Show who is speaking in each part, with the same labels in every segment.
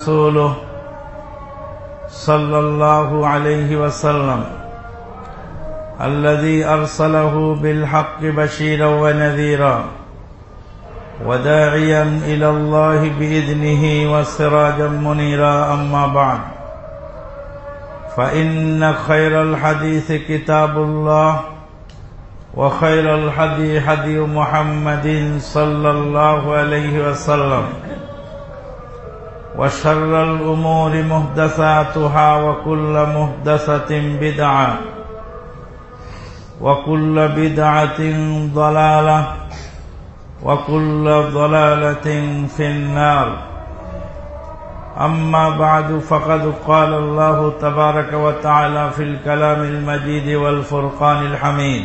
Speaker 1: رسوله صلى الله عليه وسلم الذي أرسله بالحق بشيرا ونذيرا وداعيا إلى الله بإذنه وسراجا منيرا أما بعد فإن خير الحديث كتاب الله وخير الحدي حدي محمد صلى الله عليه وسلم وشر الأمور مهدثاتها وكل مهدثة بدعة وكل بدعة ضلالة وكل ضلالة في النار. أما بعد فقد قال الله تبارك وتعالى في الكلام المجيد والفرقان الحميد.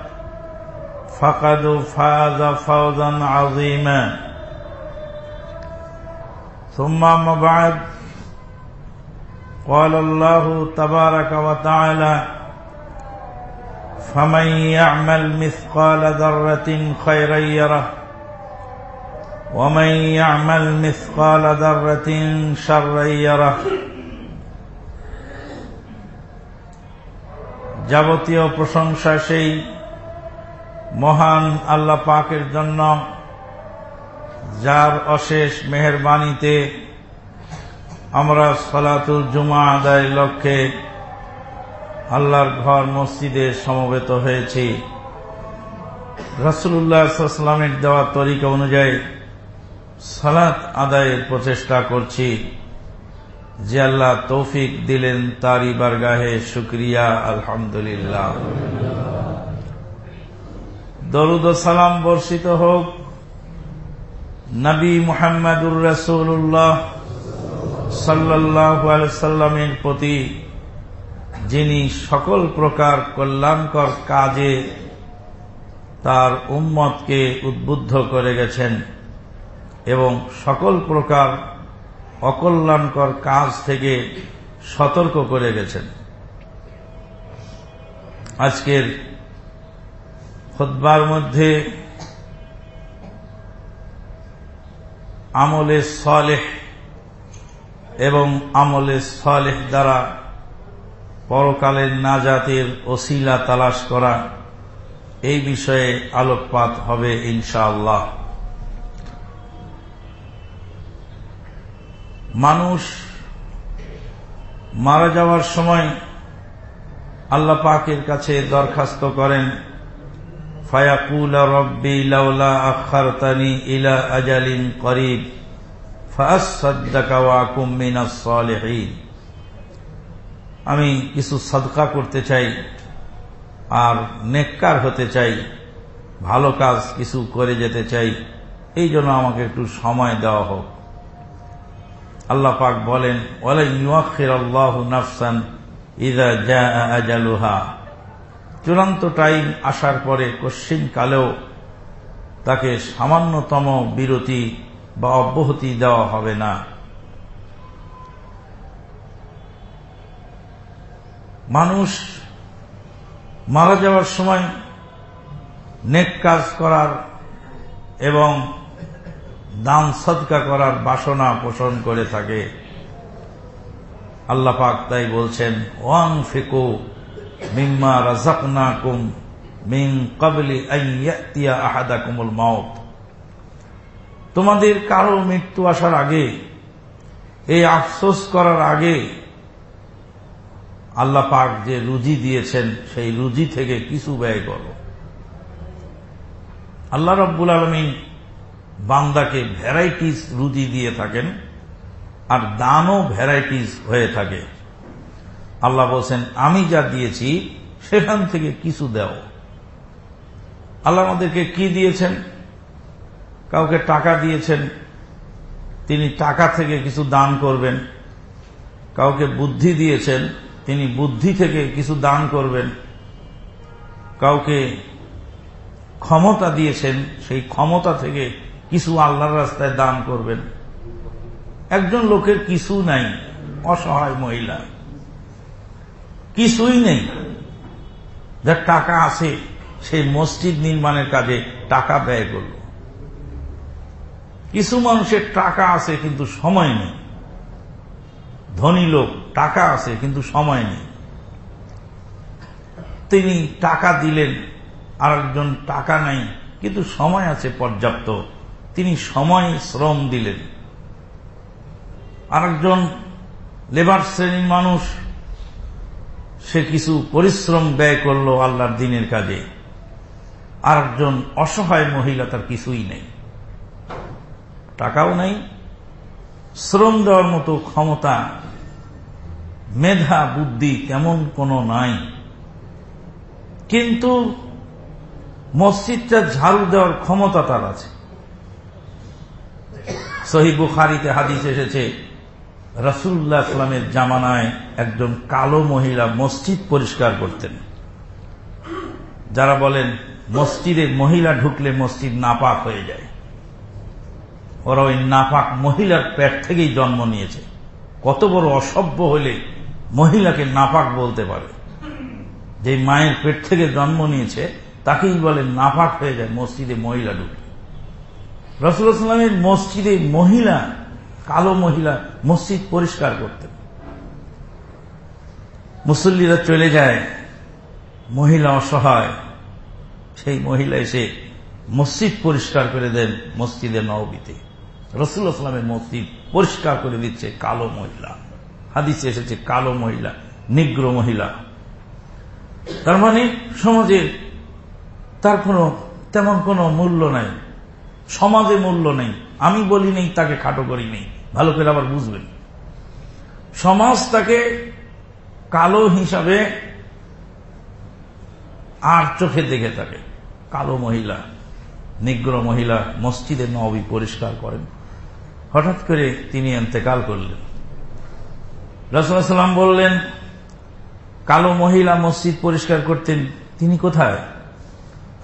Speaker 1: فقد فاز فوزا عظيما ثم ما بعد قال الله تبارك وتعالى فمن يعمل مثقال ذرة خيرا يره ومن يعمل مثقال ذرة شرا يره যাবতীয় প্রশংসা সেই মহান আল্লাহ পাকের জন্য যার অশেষ মেহরবানিতে আমরা সলাতুল জুমা আদায়ের লক্ষ্যে আল্লাহর ঘর মসজিদে সমবেত হয়েছি। রসুল্লাহামের দেওয়া তরিকা অনুযায়ী সালাত আদায়ের প্রচেষ্টা করছি যে আল্লাহ তৌফিক দিলেন তারই বারগাহে শুক্রিয়া, আলহামদুলিল্লাহ। দরুদ সালাম বর্ষিত হোক। নবী মুহাম্মদুর রসুল্লাহ সাল্লাহ সাল্লামের প্রতি, যিনি সকল প্রকার কল্যাণকর কাজে তার উম্মতকে উদ্বুদ্ধ করে গেছেন এবং সকল প্রকার অকল্যাণকর কাজ থেকে সতর্ক করে গেছেন। আজকের খোদ্বার মধ্যে আমলে সলেহ এবং আমলে সলেহ দ্বারা পরকালের নাজাতের ওসিলা তালাশ করা, এই বিষয়ে আলোকপাত হবে ইনশাআল্লাহ। মানুষ মারা যাওয়ার সময় আল্লাহ পাকের কাছে দরখাস্ত করেন রব্বি লাউলা আখারতানি ইলা আজালিন করিব ফাসাদ্দাকা ওয়া আকুম মিনাস সালিহিন। আমি কিছু সদকা করতে চাই আর নেককার হতে চাই, ভালো কাজ কিছু করে যেতে চাই, এই জন্য আমাকে একটু সময় দেওয়া হোক। আল্লাহ পাক বলেন আল্লাহ নাফসান ইদা জা আজালুহা। চূড়ান্ত টাইম আসার পরে কশ্চিন কালেও তাকে সামান্যতম বিরতি বা অব্যাহতি দেওয়া হবে না। মানুষ মারা যাওয়ার সময় নেক কাজ করার এবং দান সদকা করার বাসনা পোষণ করে থাকে। আল্লাহ পাক তাই বলছেন ওয়াং ফেকো মিম্মা রাজাকনা কুম মিন কবলি আইয়া আহাদা কুমুল মাউত। তোমাদের কারও মৃত্যু আসার আগে, এই আফসোস করার আগে আল্লাহ পাক যে রুজি দিয়েছেন, সেই রুজি থেকে কিছু ব্যয় করো। আল্লাহ রব্বুল আলমিন বান্দাকে ভ্যারাইটিস রুজি দিয়ে থাকেন, আর দানও ভ্যারাইটিস হয়ে থাকে। আল্লাহ বলছেন, আমি যা দিয়েছি, সেখান থেকে কিছু দেও। আল্লাহ আমাদেরকে কি দিয়েছেন? কাউকে টাকা দিয়েছেন, তিনি টাকা থেকে কিছু দান করবেন। কাউকে বুদ্ধি দিয়েছেন, তিনি বুদ্ধি থেকে কিছু দান করবেন। কাউকে ক্ষমতা দিয়েছেন, সেই ক্ষমতা থেকে কিছু আল্লাহর রাস্তায় দান করবেন। একজন লোকের কিছু নাই, অসহায় মহিলা। কিছুই নেই। যার টাকা আছে, সেই মসজিদ নির্মাণের কাজে টাকা ব্যয় করল। কিছু মানুষের টাকা আছে, কিন্তু সময় নেই। ধনী লোক, টাকা আছে, কিন্তু সময় নেই। তিনি টাকা দিলেন আর একজন টাকা নাই, কিন্তু সময় আছে পর্যাপ্ত। তিনি সময়, শ্রম দিলেন। আরেকজন লেবার শ্রেণির মানুষ সে কিছু পরিশ্রম ব্যয় করল আল্লাহর দিনের কাজে। আরেকজন অসহায় মহিলা তার কিছুই নেই। টাকাও নেই। শ্রম দেওয়ার মতো ক্ষমতা, মেধা, বুদ্ধি তেমন কোনো নাই। কিন্তু মসজিদটা ঝাড়ু দেওয়ার ক্ষমতা তার আছে। সহি বুখারিতে হাদিস এসেছে রসুল্লাহ ইসলামের জামানায় একজন কালো মহিলা মসজিদ পরিষ্কার করতেন। যারা বলেন মসজিদে মহিলা ঢুকলে মসজিদ নাপাক হয়ে যায়। ওরা ওই নাপাক মহিলার পেট থেকেই জন্ম নিয়েছে। কত বড় অসভ্য হলে মহিলাকে নাপাক বলতে পারে। যে মায়ের পেট থেকে জন্ম নিয়েছে, তাকেই বলে নাপাক হয়ে যায় মসজিদে মহিলা ঢুকে রসুলামের মসজিদে মহিলা কালো মহিলা মসজিদ পরিষ্কার করতেন মুসল্লিরা চলে যায়, মহিলা অসহায়। সেই মহিলা এসে মসজিদ পরিষ্কার করে দেন মসজিদে নবীতে রসুলামের মসজিদ পরিষ্কার করে দিচ্ছে কালো মহিলা। হাদিসে এসেছে কালো মহিলা, নিগ্র মহিলা। তার মানে সমাজে তার কোনো তেমন কোনো মূল্য নাই, সমাজে মূল্য নেই। আমি বলি নেই, তাকে খাটো করি নেই। ভালো করে আবার বুঝবেন। সমাজ তাকে কালো হিসাবে আর চোখে দেখে থাকে। কালো মহিলা, নিগ্র মহিলা মসজিদে নবী পরিষ্কার করেন। হঠাৎ করে তিনি এতেকাল করলেন। রসুলাম বললেন, কালো মহিলা মসজিদ পরিষ্কার করতেন, তিনি কোথায়?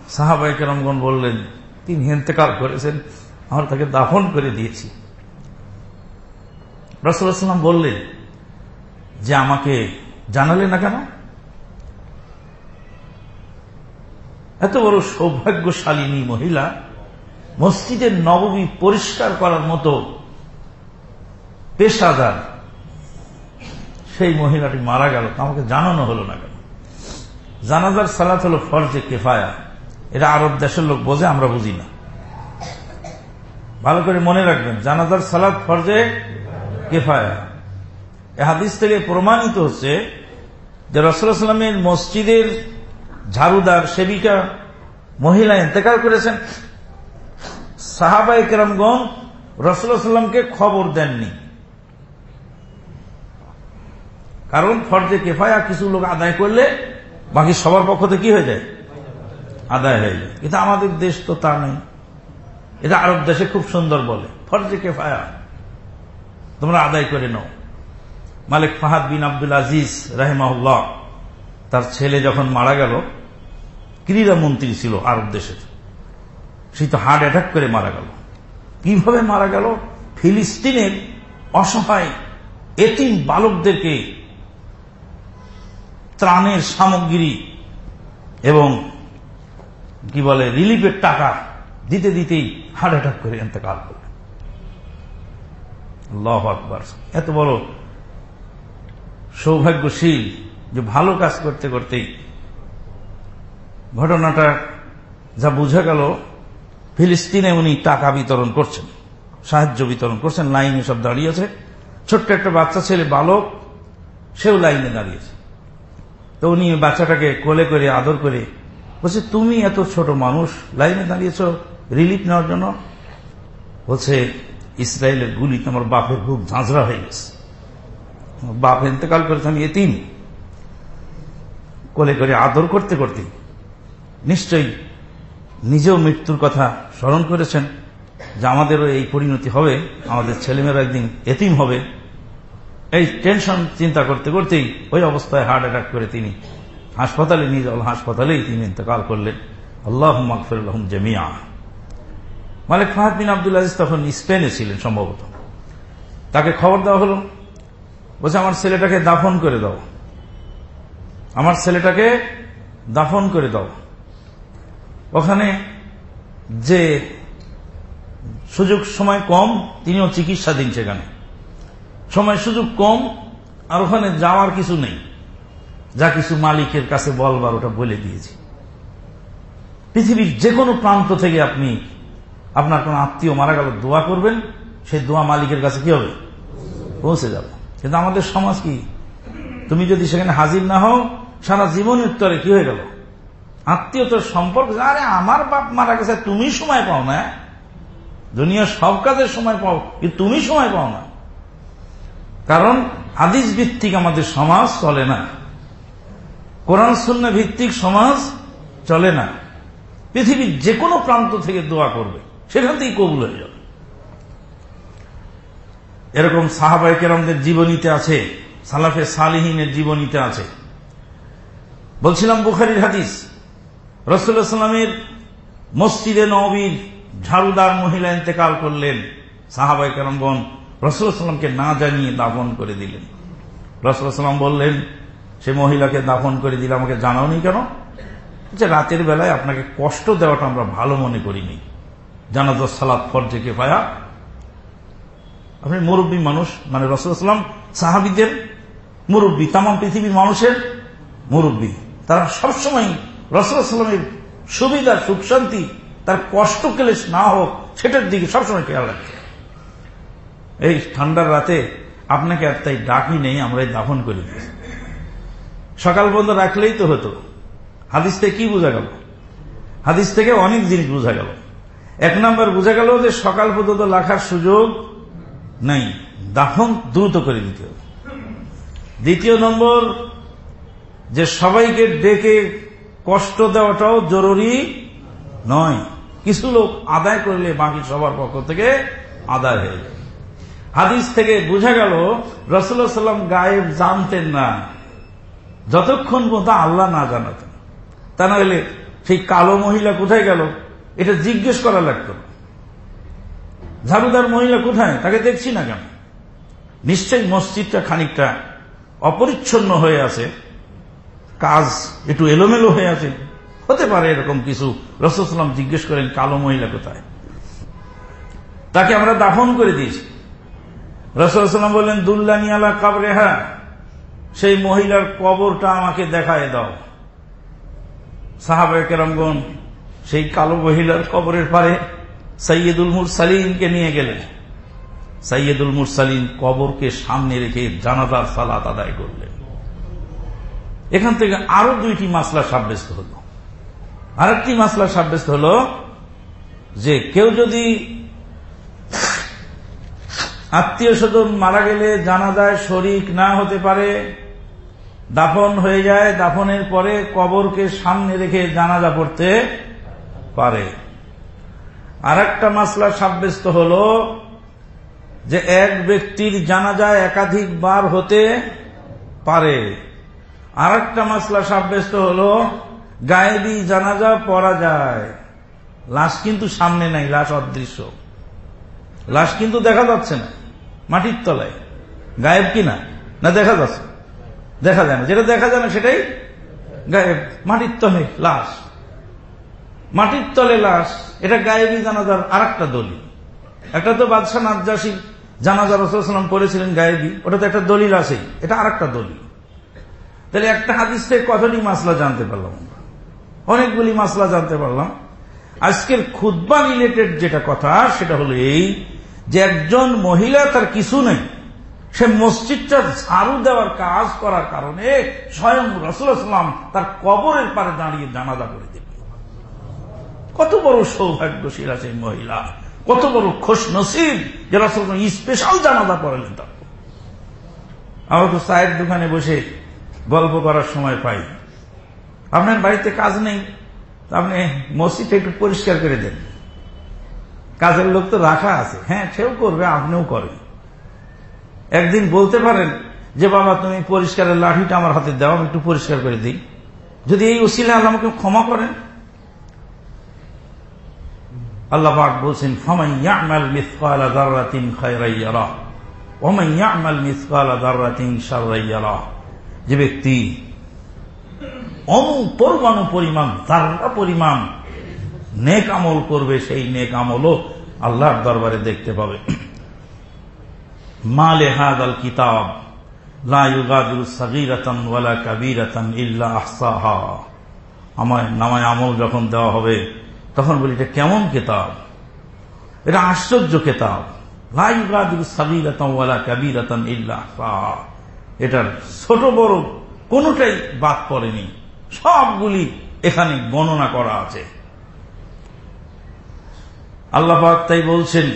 Speaker 1: সাহাবাই কেরমগণ বললেন, তিনি এতেকাল করেছেন। আমরা তাকে দাফন করে দিয়েছি। রসুলাম বললেন, যে আমাকে জানালে না কেন? এত বড় সৌভাগ্যশালিনী মহিলা মসজিদের নবমী পরিষ্কার করার মতো পেশাদার সেই মহিলাটি মারা গেল আমাকে জানানো হলো না কেন? জানাজার সালাত হল ফরজে কেফায়া। এটা আরব দেশের লোক বোঝে, আমরা বুঝি না। ভালো করে মনে রাখবেন, জানাজার সালাদ ফরজে কেফায়া। এ হাদিস থেকে প্রমাণিত হচ্ছে যে রসুলামের মসজিদের ঝাড়ুদার সেবিকা মহিলা ইন্তেকাল করেছেন। সাহাবাই কেরামগণ রসুলামকে খবর দেননি। কারণ ফর্জে কেফায়া কিছু লোক আদায় করলে বাকি সবার পক্ষ থেকে কি হয়ে যায়? আদায় হয়ে যায়। কিন্তু আমাদের দেশ তো তা নেই। এটা আরব দেশে খুব সুন্দর বলে। ফর্জে কেফায়া। তোমরা আদায় করে নাও। মালিক ফাহাদ বিন আব্দুল আজিজ রাহেমাহুল্লাহ, তার ছেলে যখন মারা গেল, ক্রীড়া মন্ত্রী ছিল আরব দেশের সেই তো হার্ট অ্যাটাক করে মারা গেল। কীভাবে মারা গেল? ফিলিস্তিনের অসহায় এতিম বালকদেরকে ত্রাণের সামগ্রী এবং কি বলে, রিলিফের টাকা দিতে দিতেই হার্ট অ্যাটাক করে এতেকাল করলেন আল্লাহ আকবর। এত বড় সৌভাগ্যশীল যে ভালো কাজ করতে করতেই ঘটনাটা যা বুঝা গেল, ফিলিস্তিনে উনি টাকা বিতরণ করছেন, সাহায্য বিতরণ করছেন, লাইনে সব দাঁড়িয়েছে ছোট্ট একটা বাচ্চা ছেলে, বালক, সেও লাইনে দাঁড়িয়েছে। তো উনি বাচ্চাটাকে কোলে করে, আদর করে বলছে, তুমি এত ছোট মানুষ, লাইনে দাঁড়িয়েছ রিলিফ নেওয়ার জন্য হচ্ছে ইসরায়েলের গুলি তোমার বাপের বুক ঝাঁঝরা হয়ে গেছে। বাপ এতেকাল করেছে, আমি এতিম। কোলে করে আদর করতে করতে নিশ্চয়ই নিজেও মৃত্যুর কথা স্মরণ করেছেন যে আমাদেরও এই পরিণতি হবে, আমাদের ছেলেমেয়েরা একদিন এতিম হবে। এই টেনশন চিন্তা করতে করতেই ওই অবস্থায় হার্ট অ্যাটাক করে তিনি হাসপাতালে নিয়ে যাওয়া হাসপাতালেই তিনি ইন্তকাল করলেন। আল্লাহ মাকফিরুল্লাহম জামিয়া মালিক ফাহাদ বিন আব্দুল আজিজ তখন স্পেনে ছিলেন সম্ভবত। তাকে খবর দেওয়া হলো, বলছে, আমার ছেলেটাকে দাফন করে দাও। আমার ছেলেটাকে দাফন করে দাও। ওখানে যে সুযোগ সময় কম, তিনিও চিকিৎসাধীন সেখানে। সময় সুযোগ কম, আর ওখানে যাওয়ার কিছু নেই। যা কিছু মালিকের কাছে বলবার, ওটা বলে দিয়েছি। পৃথিবীর যে কোনো প্রান্ত থেকে আপনি আপনার কোন আত্মীয় মারা গেল, দোয়া করবেন, সেই দোয়া মালিকের কাছে কি হবে? পৌঁছে যাবে। কিন্তু আমাদের সমাজ কি? তুমি যদি সেখানে হাজির না হও, সারা জীবন উত্তরে কি হয়ে গেল? আত্মীয়তার সম্পর্ক আরে আমার বাপ মারা গেছে, তুমি সময় পাও না দুনিয়ার সব কাজের সময় পাও, কিন্তু তুমি সময় পাও না। কারণ হাদিস ভিত্তিক আমাদের সমাজ চলে না। কোরআন শূন্য ভিত্তিক সমাজ চলে না। পৃথিবীর যে কোনো প্রান্ত থেকে দোয়া করবে। সেখান থেকেই কবুল হয়ে যাবে। এরকম সাহাবাই কেরামদের জীবনীতে আছে, সালাফে সালিহিনের জীবনীতে আছে। বলছিলাম বুখারির হাদিস রসুল্লাহ সাল্লামের মসজিদে নবীর ঝাড়ুদার মহিলা ইন্তেকাল করলেন। সাহাবাই কেরামগণ রসুল্লাহ সাল্লামকে না জানিয়ে দাফন করে দিলেন। সাল্লাম বললেন, সে মহিলাকে দাফন করে দিলে আমাকে জানাওনি কেন? যে রাতের বেলায় আপনাকে কষ্ট দেওয়াটা আমরা ভালো মনে করিনি। জানাজ সালাদ ফরজে কে পায়া আপনি মুরব্বী মানুষ মানে রসুলাম সাহাবিদের মুরব্বী তাম পৃথিবীর মানুষের মুরব্বী। তারা সবসময় রসুলামের সুবিধা সুখ শান্তি তার কষ্ট ক্লেশ না হোক, সেটার দিকে সবসময় খেয়াল রাখছে এই ঠান্ডার রাতে আপনাকে আর তাই ডাকি নেই আমরা দাফন করে দিয়েছি সকাল পর্যন্ত রাখলেই তো হতো। হাদিস থেকে কি বোঝা গেল? হাদিস থেকে অনেক জিনিস বোঝা গেল। এক নম্বর বোঝা গেল যে সকাল পর্যন্ত রাখার সুযোগ নেই। দাফন দ্রুত করে দিতে হবে। দ্বিতীয় নম্বর, যে সবাইকে ডেকে কষ্ট দেওয়াটাও জরুরি নয়। কিছু লোক আদায় করলে বাকি সবার পক্ষ থেকে আদায় হয়ে যায়। হাদিস থেকে বোঝা গেল রসুল্লাহ সাল্লাম গায়েব জানতেন না। যতক্ষণ পর্যন্ত আল্লাহ না জানাতেন। তা না হলে সেই কালো মহিলা কোথায় গেল? এটা জিজ্ঞেস করা লাগতো। ঝাড়ুদার মহিলা কোথায়? তাকে দেখছি না কেন? নিশ্চয়ই মসজিদটা খানিকটা অপরিচ্ছন্ন হয়ে আছে। কাজ একটু এলোমেলো হয়ে আছে। হতে পারে এরকম কিছু। রসুলাম জিজ্ঞেস করেন, কালো মহিলা কোথায়? তাকে আমরা দাফন করে দিয়েছি। রসুলাম বললেন, দুল্লানি আলা কাবরেহা। সেই মহিলার কবরটা আমাকে দেখায় দাও। সাহাবে কেরমগন সেই কালো মহিলার কবরের পারে সৈয়দুল মুরসালিমকে নিয়ে গেলেন। সৈয়দুল মুরসালিম কবরকে সামনে রেখে জানাজার সালাত আদায় করলেন। এখান থেকে আরও দুইটি মাসলা সাব্যস্ত হল। আরেকটি মাসলা সাব্যস্ত হল যে কেউ যদি আত্মীয় স্বজন মারা গেলে জানা যায় শরিক না হতে পারে, দাফন হয়ে যায়, দাফনের পরে কবরকে সামনে রেখে জানাজা পড়তে পারে। আর একটা মাসলা সাব্যস্ত হল যে এক ব্যক্তির জানাজায় একাধিকবার হতে পারে। আর একটা মাসলা সাব্যস্ত হল, গায়েবী জানাজা পড়া যায়। লাশ কিন্তু সামনে নাই, লাশ অদৃশ্য। লাশ কিন্তু দেখা যাচ্ছে না, মাটির তলায়। গায়েব কিনা না? দেখা যাচ্ছে। দেখা যায় না। যেটা দেখা যায় না সেটাই গায়েব, মাটির তলে লাশ। মাটির তলে লাশ, এটা গায়েবী জানাজার আর একটা দলিল। একটা তো বাদশাহ নাজ্জাসী জানাজা রসুলাম করেছিলেন গায়েবী ওটা তো একটা দলিল আছেই, এটা আর একটা দলিল। তাহলে একটা হাদিস থেকে কতটি মাসলা জানতে পারলাম অনেকগুলি মাসলা জানতে পারলাম। আজকের খুদ্া রিলেটেড যেটা কথা, সেটা হলো এই যে একজন মহিলা তার কিছু নেই, সে মসজিদটা ঝাড়ু দেওয়ার কাজ করার কারণে স্বয়ং রসুলাম তার কবরের পারে দাঁড়িয়ে জানাজা করে দেবে কত বড় সৌভাগ্যশীল আছে মহিলা। কত বড় খোশ নসিব যে রসুল স্পেশাল জানাজা পড়ালেন তার। আমরা তো চায়ের দোকানে বসে গল্প করার সময় পাই। আপনার বাড়িতে কাজ নেই আপনি মসজিদটা একটু পরিষ্কার করে দেন। কাজের লোক তো রাখা আছে। হ্যাঁ সেও করবে, আপনিও করেন। একদিন বলতে পারেন যে, বাবা, তুমি পরিষ্কারের লাঠিটা আমার হাতে দাও, আমি একটু পরিষ্কার করে দিই। যদি এই ওসিলা আল্লাহ আমাকে ক্ষমা করেন আল্লাহ পাক বলছেন ফামাই ইয়ামাল মিসকালা দাররাতিন খায়রাইয়ারা ওমাই ইয়ামাল মিসকালা দাররাতিন শাররাইয়ারা যে ব্যক্তি অনু পরমাণু পরিমাণ, দাররা পরিমাণ নেক আমল করবে, সেই নেক আমলও আল্লাহর দরবারে দেখতে পাবে। মালে হাদ আল কিতাব আমার নামায় আমল যখন দেওয়া হবে তখন বলি, এটা কেমন কেতাব? এটা আশ্চর্য কেতাব। এটার ছোট বড় কোনটাই বাদ পড়েনি। সবগুলি এখানে গণনা করা আছে। আল্লাহ তাই বলছেন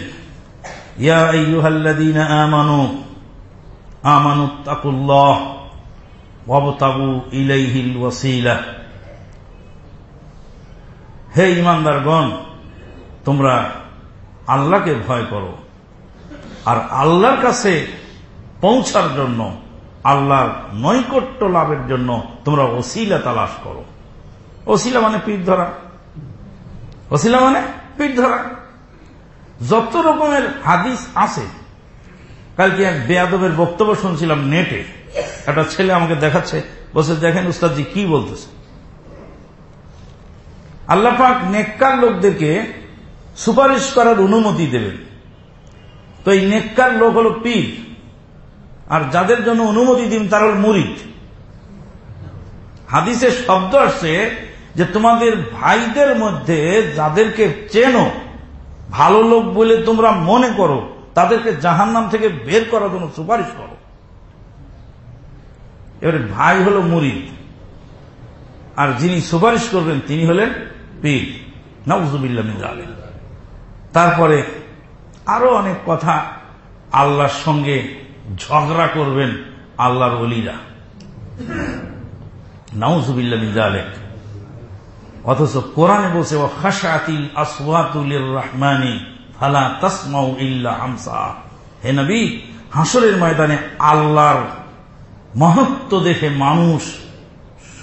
Speaker 1: আমানু ওয়াসিলা। হে ইমানদারগণ, তোমরা আল্লাহকে ভয় করো। আর আল্লাহর কাছে পৌঁছার জন্য, আল্লাহর নৈকট্য লাভের জন্য তোমরা ওসিলা তালাশ করো। ওসিলা মানে পিঠ ধরা। ওসিলা মানে পিঠ ধরা। যত রকমের হাদিস আছে, কালকে এক বেয়াদবের বক্তব্য শুনছিলাম নেটে। একটা ছেলে আমাকে দেখাচ্ছে, বলছে, দেখেন উস্তাদজি, কি বলতেছে? আল্লাপাক নেককার লোকদেরকে সুপারিশ করার অনুমতি দেবেন। তো এই নেককার লোক হল পীর। আর যাদের জন্য অনুমতি দিন তার হল মুরিদ। হাদিসের শব্দ আসছে যে তোমাদের ভাইদের মধ্যে যাদেরকে চেনো, ভালো লোক বলে তোমরা মনে করো, তাদেরকে জাহান নাম থেকে বের করার জন্য সুপারিশ করো। এবারে ভাই হল মুরিদ। আর যিনি সুপারিশ করবেন, তিনি হলেন পীর নজুবিল্লা তারপরে আরও অনেক কথা আল্লাহর সঙ্গে ঝগড়া করবেন আল্লাহর অলিরা নাউজুবিল্লা মিজালেক অথচ কোরআনে বলছে ও খাসাতিল আসওয়াতুলির রহমানি ফালা তাসমাউ ইল্লা হামসা। হে নবী হাসরের ময়দানে আল্লাহর মহত্ব দেখে মানুষ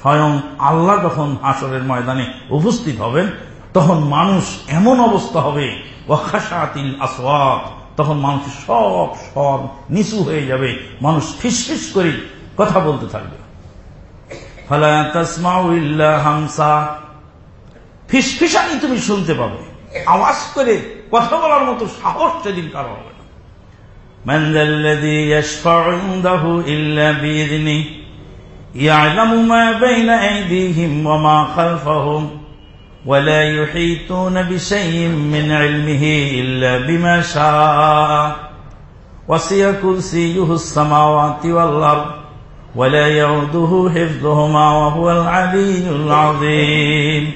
Speaker 1: স্বয়ং আল্লাহ যখন হাসরের ময়দানে উপস্থিত হবেন, তখন মানুষ এমন অবস্থা হবে আসওয়াত তখন মানুষ সব সব নিচু হয়ে যাবে, মানুষ ফিসফিস করে কথা বলতে থাকবে। হামসা, ফিসফিসানি তুমি শুনতে পাবে। আওয়াজ করে কথা বলার মতো সাহস সেদিন কারও হবে না। يعلم ما بين أيديهم وما خلفهم ولا يحيطون بشيء من علمه إلا بما شاء وسع كرسيه السماوات والأرض ولا يعوده حفظهما وهو العلي العظيم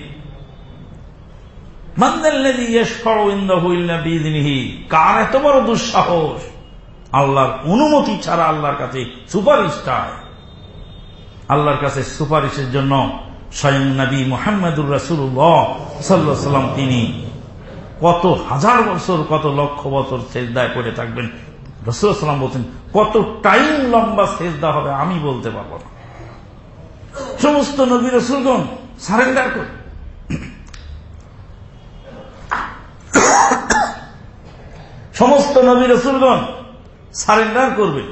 Speaker 1: কার এত বড় দুঃসাহস আল্লাহর অনুমতি ছাড়া আল্লাহর কাছে সুপারিশ চায় আল্লাহর কাছে সুপারিশের জন্য স্বয়ং নবী মোহাম্মদুর রাসুল্লাহ সাল্লাম তিনি কত হাজার বছর, কত লক্ষ বছর সেজদায় পড়ে থাকবেন। রসুলাম বলছেন, কত টাইম লম্বা সেজদা হবে আমি বলতে পারব না। সমস্ত নবী রসুলগণ সারেন্ডার করে। সমস্ত নবী রসুলগণ সারেন্ডার করবে।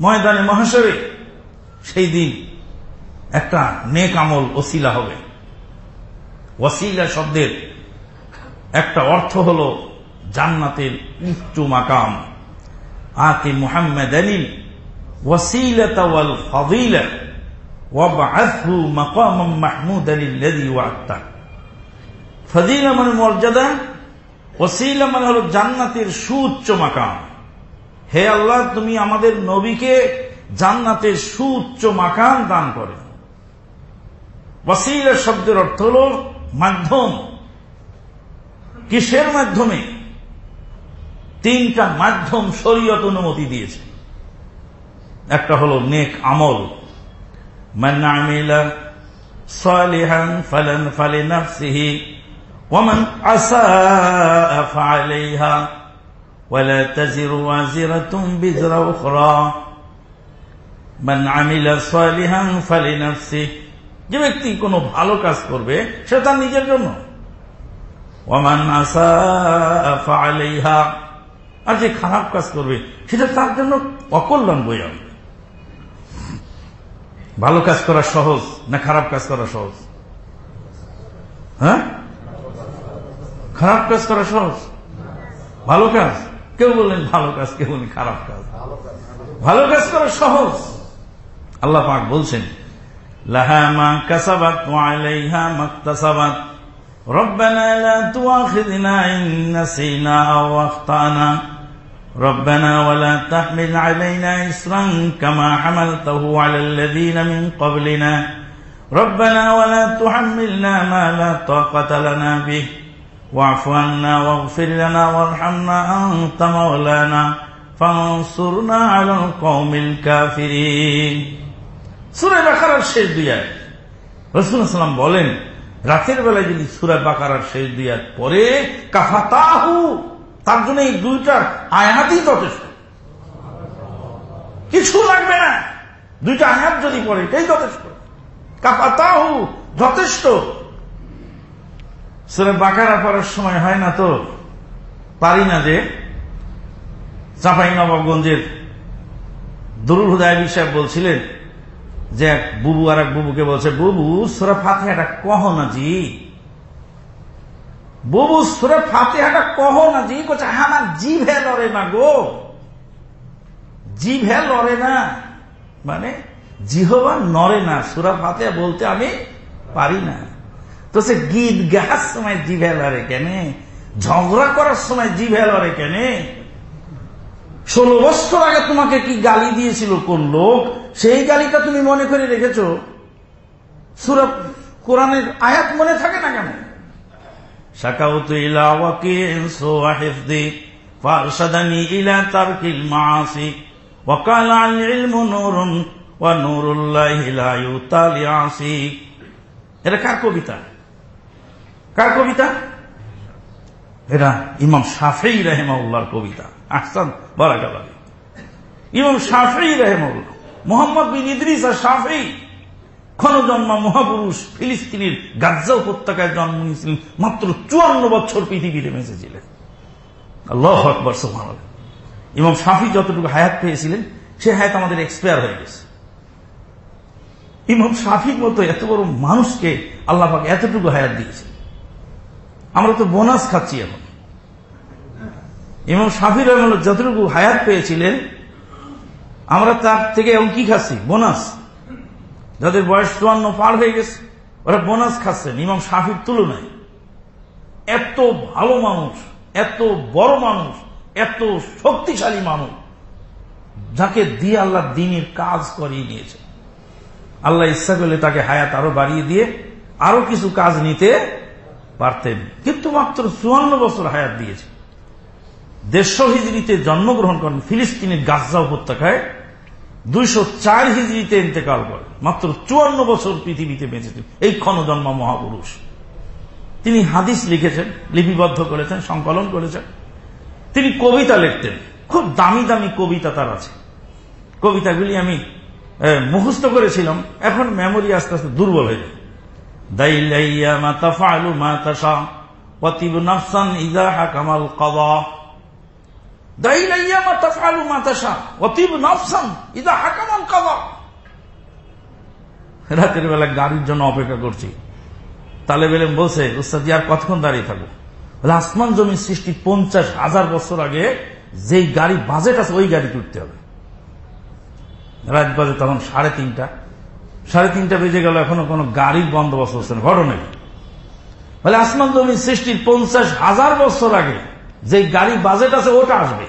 Speaker 1: ময়দানে মহাসরে সেই দিন একটা নেক আমল ওসিলা হবে। ওসিলা শব্দের একটা অর্থ হল জান্নাতের উচ্চ মাকাম। আতি মুহাম্মদ আলী ওয়াল মানে মর্যাদা মানে হল জান্নাতের সুউচ্চ মাকাম। হে আল্লাহ, তুমি আমাদের নবীকে জান্নাতের সুউচ্চ মাকান দান করে ওয়াসিলা শব্দের অর্থ হল মাধ্যম কিসের মাধ্যমে তিনটা মাধ্যম শরীয়ত অনুমতি দিয়েছে একটা হলো নেক আমল من عمل صالحا فلن فلنفسه ومن أساء فعليها ولا تزر وازرة بزر أخرى যে ব্যক্তি কোনো ভালো কাজ করবে, সে তার নিজের জন্য। আর যে খারাপ কাজ করবে, সেটা তার জন্য অকল্যাণ বই আনবে। ভালো কাজ করা সহজ না খারাপ কাজ করা সহজ? হ্যাঁ? খারাপ কাজ করা সহজ? ভালো কাজ? কেউ বললেন ভালো কাজ, কেউ বলেন খারাপ কাজ। ভালো কাজ করা সহজ? আল্লাহ পাক বলছেন লাহা মা কাসাবাত ওয়ালাইহা মাকতাসাবাত ربنا لا تؤاخذنا إن نسينا أو أخطأنا ربنا ولا تحمل علينا إسرا كما حملته على الذين من قبلنا ربنا ولا تحملنا ما لا طاقة لنا به واعف عنا واغفر لنا وارحمنا أنت مولانا فانصرنا على القوم الكافرين সুরে বাকারার শেষ রসুল সাল্লাম বলেন, রাতের বেলায় যদি সুরে বাকারার শেষ দুয়াত পরে কাফাতাহু, তার জন্য এই দুইটার আয়াতই যথেষ্ট। কিছু লাগবে না। দুইটা আয়াত যদি পড়ে, এটাই যথেষ্ট। কাফাতাহু যথেষ্ট। সুরে বাকারা পড়ার সময় হয় না তো? পারি না যে? চাপাই নবাবগঞ্জের দরুল হুদায় সাহেব বলছিলেন যে এক বুবু আর এক বুবুকে বলছে, বুবু, সুরা ফাতেহাটা কহ না জি। বুবু, সুরা ফাতেহাটা কহ না জি? কোচা আমার জিভে লড়ে না গো। জিভে লড়ে না? মানে জিহবা নড়ে না। সুরা ফাতেহা বলতে আমি পারি না। তো সে গীত গাহার সময় জিভে লড়ে কেনে? ঝগড়া করার সময় জিভে লড়ে কেনে? ষোলো বছর আগে তোমাকে কি গালি দিয়েছিল কোন লোক? সেই গালিটা তুমি মনে করে রেখেছ? সুরভ কোরআনের আয়াত মনে থাকে না কেন? ইলা ইলা তারকিল ওয়া এটা কার কবিতা? কার কবিতা? এটা ইমাম শাফি কবিতা। আহসান, বারাকাল্লাহ ইমাম শাফি রহেমাউল্লাহ মোহাম্মদ বিন ইদ্রিস আর শাফি ক্ষণজন্মা মহাপুরুষ ফিলিস্তিনের গাজ্জা উপত্যকায় জন্ম নিয়েছিলেন, মাত্র চুয়ান্ন বছর পৃথিবীতে বেঁচেছিলেন আল্লাহ আকবর সোহান ইমাম শাফি যতটুকু হায়াত পেয়েছিলেন, সে হায়াত আমাদের এক্সপায়ার হয়ে গেছে। ইমাম শাফির মতো এত বড় মানুষকে আল্লাহ এতটুকু হায়াত দিয়েছে আমরা তো বোনাস খাচ্ছি এখন। ইমাম শাফির রহমান যতটুকু হায়াত পেয়েছিলেন, আমরা তার থেকে কি খাচ্ছি? বোনাস। যাদের বয়স চুয়ান্ন পার হয়ে গেছে, ওরা বোনাস খাচ্ছেন, ইমাম শাফির তুলনায়। এত ভালো মানুষ, এত বড় মানুষ, এত শক্তিশালী মানুষ, যাকে দিয়ে আল্লাহ দিনের কাজ করিয়ে নিয়েছে। আল্লাহ ইচ্ছা করলে তাকে হায়াত আরও বাড়িয়ে দিয়ে আরও কিছু কাজ নিতে পারতেন। কিন্তু মাত্র চুয়ান্ন বছর হায়াত দিয়েছে। দেড়শো হিজড়িতে জন্মগ্রহণ করেন ফিলিস্তিনের গাজা উপত্যকায়, দুইশো চার হিজড়িতে ইন্তেকাল করেন। মাত্র চুয়ান্ন বছর পৃথিবীতে বেঁচেছেন। এই ক্ষণজন্ম মহাপুরুষ। তিনি হাদিস লিখেছেন, লিপিবদ্ধ করেছেন, সংকলন করেছেন। তিনি কবিতা লিখতেন। খুব দামি দামি কবিতা তার আছে। কবিতাগুলি আমি মুখস্থ করেছিলাম। এখন মেমোরি আস্তে আস্তে দুর্বল হয়ে যায়। দাইলাইয়া মা তাফালু মা তাশা, ওয়াতিব নাফসান ইযা হাকামাল কাদা। রাতের বেলা গাড়ির জন্য অপেক্ষা করছি। তালে বেলেম বলছে, উস্তাদ কতক্ষণ দাঁড়িয়ে থাকব? আসমান সৃষ্টি পঞ্চাশ হাজার বছর আগে যেই গাড়ি বাজেট আছে, ওই গাড়ি উঠতে হবে। রাত বাজে তখন সাড়ে তিনটা। সাড়ে তিনটা বেজে গেল, এখনও কোনো গাড়ির বন্দোবস্ত হচ্ছে না ঘটনা বলে, আসমান জমির সৃষ্টির পঞ্চাশ হাজার বছর আগে যে গাড়ি বাজেট আছে ওটা আসবে।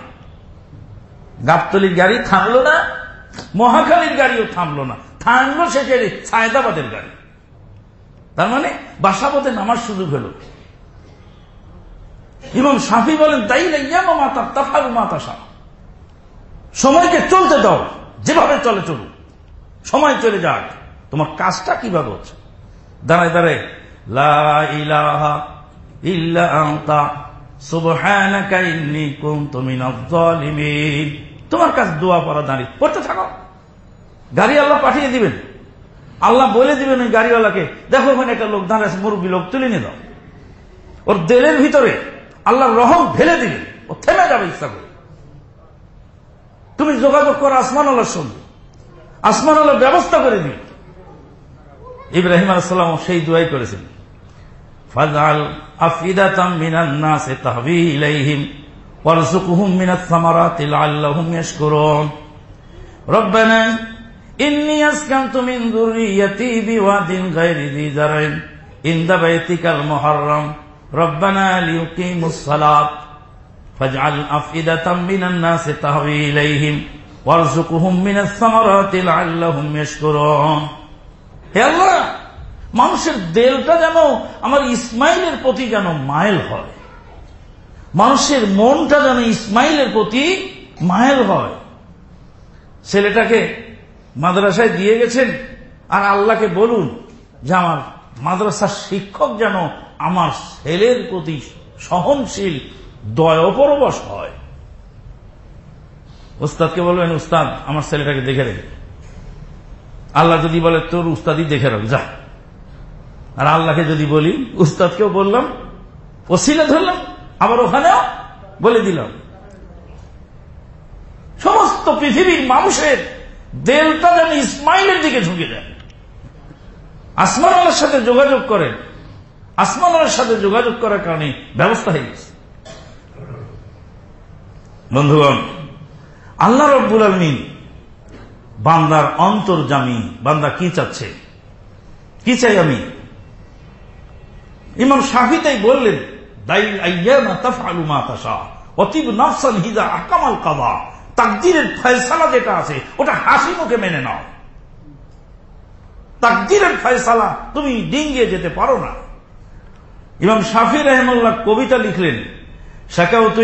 Speaker 1: গাবতলির গাড়ি থামলো না, মহাখালীর গাড়িও থামলো না। থামলো শেষে সায়দাবাদের গাড়ি। তার মানে বাসাপথে নামার সুযোগ হলো। এবং সাফি বলেন তাই লাইয়ামা মাতা তাফালু মাতা সাহ সময়কে চলতে দাও, যেভাবে চলে চলুক। সময় চলে যাক, তোমার কাজটা কীভাবে হচ্ছে? দাঁড়ায় দাঁড়ায়, লা ইল্লা তোমার কাছে দোয়া পড়া দাঁড়িয়ে পড়তে থাকো। গাড়ি আল্লাহ পাঠিয়ে দিবেন। আল্লাহ বলে দিবেন ওই গাড়িওয়ালাকে, দেখো ওখানে একটা লোক দাঁড়িয়ে আছে, মুরব্বী, লোক তুলে নিয়ে দাও ওর দেলের ভিতরে আল্লাহ রহম ফেলে দিবেন। ও থেমে যাবে ইচ্ছা করে। তুমি যোগাযোগ করো আসমান আল্লাহর সঙ্গে। আসমান আল্লাহ ব্যবস্থা করে দিবে। ইব্রাহিম আলাইসাল্লাম সেই দোয়াই করেছেন। فاجعل أفئدة من الناس تهوي إليهم وارزقهم من الثمرات لعلهم يشكرون. ربنا إني أسكنت من ذريتي بواد غير ذي زرع عند بيتك المحرم. ربنا ليقيموا الصلاة. فاجعل أفئدة من الناس تهوي إليهم وارزقهم من الثمرات لعلهم يشكرون. يا الله! মানুষের দেলটা যেন, আমার ইসমাইলের প্রতি যেন মাইল হয়। মানুষের মনটা যেন ইসমাইলের প্রতি মাইল হয়। ছেলেটাকে মাদ্রাসায় দিয়ে গেছেন, আর আল্লাহকে বলুন যে আমার মাদ্রাসার শিক্ষক যেন আমার ছেলের প্রতি সহনশীল, দয়পরবশ হয়। উস্তাদকে বলবেন, উস্তাদ, আমার ছেলেটাকে দেখে রেখে আল্লাহ যদি বলে তোর উস্তাদি দেখে রাখ, যা। আর আল্লাহকে যদি বলি, উস্তাদকেও বললাম, ওসিলে ধরলাম, আবার ওখানেও বলে দিলাম। সমস্ত পৃথিবীর মানুষের দেলটা যেন ইসমাইলের দিকে ঝুঁকে যায়। আসমান আল্লাহর সাথে যোগাযোগ করেন আসমান আল্লাহর সাথে যোগাযোগ করার কারণে ব্যবস্থা হয়ে গেছে। বন্ধুগণ, আল্লাহ রব্বুল আলমিন বান্দার অন্তর জামি বান্দা কি চাচ্ছে? কি চাই আমি? ইমাম শাহি তাই বললেন তাকদিরের ফয়সালা যেটা আছে, ওটা হাসি মুখে মেনে নাও। তাকদিরের ফয়সালা তুমি ডিঙ্গিয়ে যেতে পারো না। ইমাম শাফি রহমুল্লাহ কবিতা লিখলেন, শাকাউতু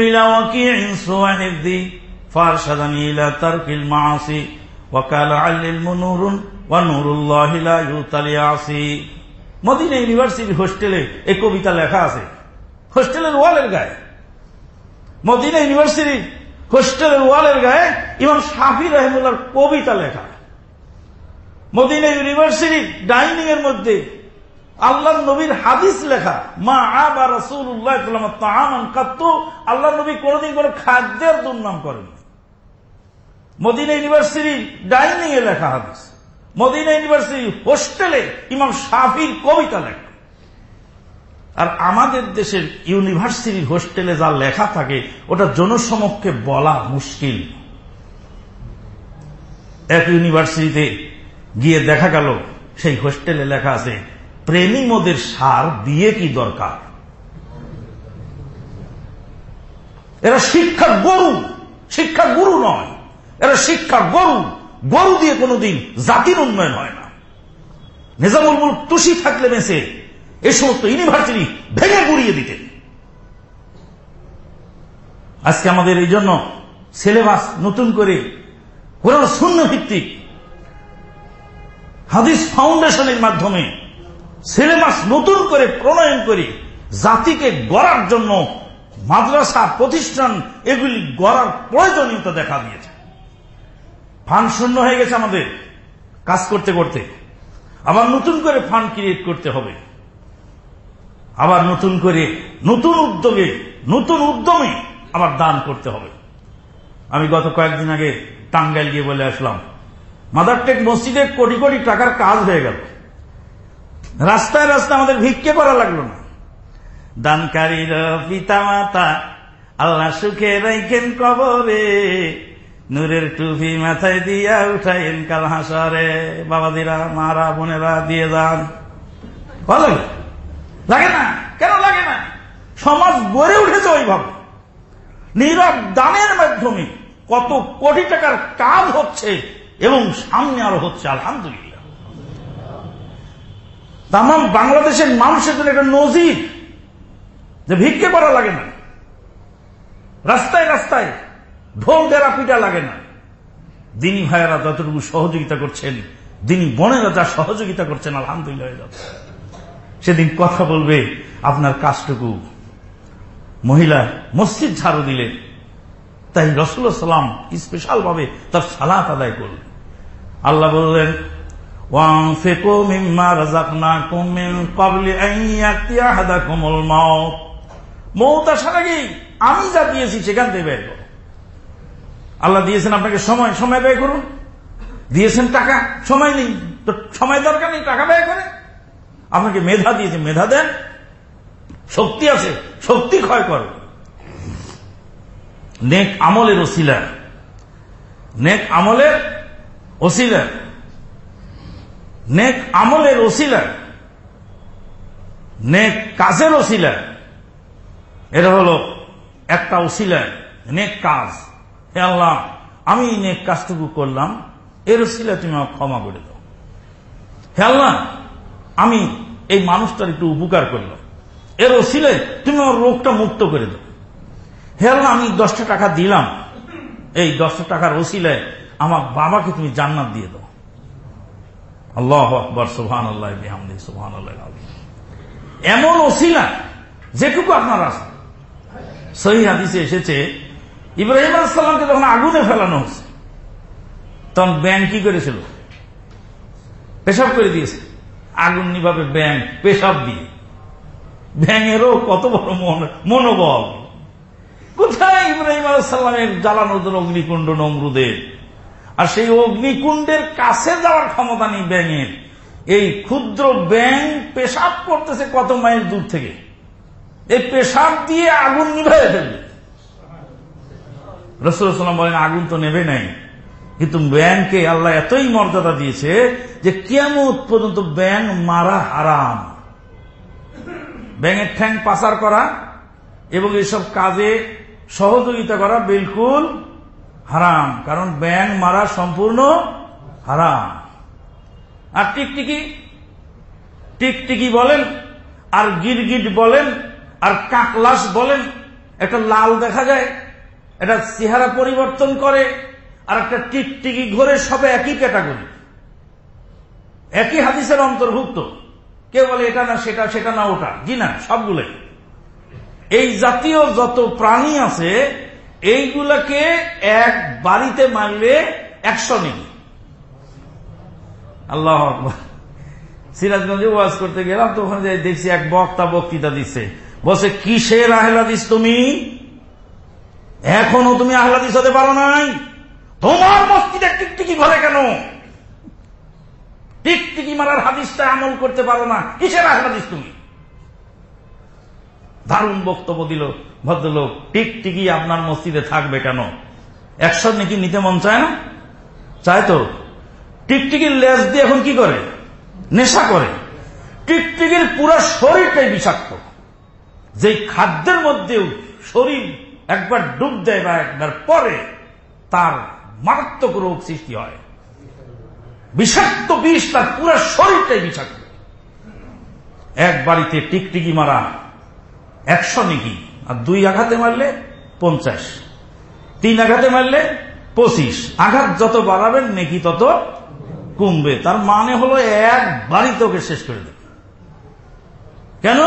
Speaker 1: মদিনা ইউনিভার্সিটি হোস্টেলে এই কবিতা লেখা আছে। হোস্টেলের ওয়ালের গায়ে। মদিনা ইউনিভার্সিটি হোস্টেলের ওয়ালের গায়ে ইমাম শাফি রহমুল্লার কবিতা লেখা। মদিনা ইউনিভার্সিটি ডাইনিং এর মধ্যে আল্লাহ নবীর হাদিস লেখা, মা আবা রসুল্লাহ আল্লাহ নবী কোনদিন কোন খাদ্যের দুর্নাম করেন মদিনা ইউনিভার্সিটি ডাইনিং এ লেখা হাদিস। মদিনা ইউনিভার্সিটি হোস্টেলে ইমাম শাফির কবিতা লেখা। আর আমাদের দেশের ইউনিভার্সিটির হোস্টেলে যা লেখা থাকে, ওটা জনসমক্ষে বলা মুশকিল। এক ইউনিভার্সিটিতে গিয়ে দেখা গেল, সেই হোস্টেলে লেখা আছে, প্রেমী মোদের সার বিয়ে কি দরকার? এরা শিক্ষা গরু শিক্ষা গুরু নয়, এরা শিক্ষা গরু। গরু দিয়ে কোনোদিন জাতির উন্নয়ন হয় না। নিজামুল মুল তুষি থাকলে মেসে এই সমস্ত ইউনিভার্সিটি ভেঙে গুড়িয়ে দিতেন। আজকে আমাদের এই জন্য সিলেবাস নতুন করে কোরআন শূন্য ভিত্তিক হাদিস ফাউন্ডেশনের মাধ্যমে সিলেবাস নতুন করে প্রণয়ন করে জাতিকে গড়ার জন্য মাদ্রাসা প্রতিষ্ঠান এগুলি গড়ার প্রয়োজনীয়তা দেখা দিয়েছে। ফান্ড শূন্য হয়ে গেছে আমাদের। কাজ করতে করতে। আবার নতুন করে ফান্ড ক্রিয়েট করতে হবে। আবার নতুন করে নতুন উদ্যোগে, নতুন উদ্যমে আবার দান করতে হবে। আমি গত কয়েকদিন আগে টাঙ্গাইল গিয়ে বলে আসলাম মাদারটেক মসজিদে কোটি কোটি টাকার কাজ হয়ে গেল। রাস্তায় রাস্তায় আমাদের ভিক্ষে করা লাগল না। দানকারীর পিতা মাতা আল্লাহ সুখে রাইখেন কবরে। নূরের টুপি মাথায় দিয়া উঠাইন কাল হাসারে। বাবাদিরা মারা, বোনেরা দিয়ে যান। ভালো লাগে? না? কেন লাগে না? সমাজ গড়ে উঠেছে ওইভাবে। নীরব দানের মাধ্যমে কত কোটি টাকার কাজ হচ্ছে এবং সামনে আরও হচ্ছে, আলহামদুলিল্লাহ। তাম বাংলাদেশের মানুষের জন্য একটা নজির যে ভিক্ষে করা লাগে না। রাস্তায় রাস্তায় ঢোল দেরা পিটা লাগে না। দিনী ভাইয়েরা যতটুকু সহযোগিতা করছেন, দিনী বোনেরা যা সহযোগিতা করছেন, আলহামদুলিল্লাহ সেদিন কথা বলবে আপনার কাজটুকু। মহিলা মসজিদ ঝাড়ু দিলেন। তাই রসুল্লাহ সাল্লাম স্পেশাল ভাবে তার সালাত আদায় করলেন। আল্লাহ বললেন আমি যা দিয়েছি সেখান থেকে বের আল্লাহ দিয়েছেন আপনাকে সময় সময় ব্যয় করুন। দিয়েছেন টাকা, সময় নেই। তো সময় দরকার নেই, টাকা ব্যয় করে। আপনাকে মেধা দিয়েছে, মেধা দেন। শক্তি আছে, শক্তি ক্ষয় করো। নেক আমলের ওসিলা। নেক আমলের ওসিলা। নেক আমলের ওসিলা। নেক কাজের ওসিলা। এটা হলো একটা ওসিলা, নেক কাজ। হে আল্লাহ, আমি নেক কাজটুকু করলাম, এর ওসিলা তুমি আমাকে ক্ষমা করে দাও। হে আল্লাহ, আমি এই মানুষটার একটু উপকার করলাম। এর ওসিলায় তুমি আমার রোগটা মুক্ত করে দাও। হে আল্লাহ, আমি দশটা টাকা দিলাম। এই দশটা টাকার ওসিলায় আমার বাবাকে তুমি জান্নাত দিয়ে দাও। আল্লাহ আকবর সুহান আল্লাহ বিহামদি সুহান এমন ওসিলা যেটুকু আপনার আছে। সহি হাদিসে এসেছে ইব্রাহিম আলাইসাল্লামকে যখন আগুনে ফেলানো হচ্ছে তখন ব্যাংক কি করেছিল? পেশাব করে দিয়েছে। আগুন নিভাবে ব্যাংক পেশাব দিয়ে। ব্যাঙেরও কত বড় মনোবল। কোথায় ইব্রাহিম আলাইসাল্লামের জ্বালানোর জন্য অগ্নিকুণ্ড নমরুদের? আর সেই অগ্নিকুণ্ডের কাছে যাওয়ার ক্ষমতা নেই ব্যাঙের এই ক্ষুদ্র ব্যাং পেশাব করতেছে কত মাইল দূর থেকে? এই পেশাব দিয়ে আগুন নিভাই ফেলবে। রসুলাম বলেন, আগুন তো নেবে নাই। কিন্তু ব্যাংকে আল্লাহ এতই মর্যাদা দিয়েছে যে কেমন পর্যন্ত ব্যাং মারা হারাম। ব্যাঙের ঠ্যাং পাচার করা এবং এসব কাজে সহযোগিতা করা বিলকুল হারাম, কারণ ব্যাং মারা সম্পূর্ণ হারাম। আর টিকটিকি টিকটিকি বলেন, আর গিরগিট বলেন, আর কাকলাস বলেন, একটা লাল দেখা যায়। এটা চেহারা পরিবর্তন করে, আর একটা টিকটিকি ঘরে সবে একই ক্যাটাগরি। একই হাদিসের অন্তর্ভুক্ত। কেউ বলে, এটা না, সেটা সেটা না, ওটা। জি না, সবগুলোই। এই জাতীয় যত প্রাণী আছে, এইগুলাকে এক বাড়িতে মারলে একশো নেই। আল্লাহ সিরাজগঞ্জে ওয়াজ করতে গেলাম তো ওখানে দেখছি এক বক্তা বক্তৃতা দিচ্ছে। বসে কিসের আহলাদিস তুমি? এখনও তুমি আহলাদিস হতে পারো নাই। তোমার মস্তিদে টিকটিকি ঘরে কেন? টিকটিকি মারার হাদিসটা আমল করতে পারো না। কিসের আহ্লাদিস তুমি? দারুণ বক্তব্য দিল ভদ্রলোক। টিকটিকি আপনার মসজিদে থাকবে কেন? একশো নাকি নিতে মন চায় না? চায় তো। টিকটিকির লেজ দিয়ে এখন কি করে? নেশা করে। টিকটিকির পুরো শরীরটাই বিষাক্ত। যে খাদ্যের মধ্যেও শরীর একবার ডুব দেয় বা একবার পরে তার মারাত্মক রোগ সৃষ্টি হয়। বিষাক্ত বিষ তার পুরো শরীরটাই বিষাক্ত। এক বাড়িতে টিকটিকি মারা একশো নেকি, আর দুই আঘাতে মারলে পঞ্চাশ, তিন আঘাতে মারলে পঁচিশ। আঘাত যত বাড়াবেন, নেকি তত কমবে। তার মানে হলো এক বাড়ি তোকে শেষ করে দেবে। কেন?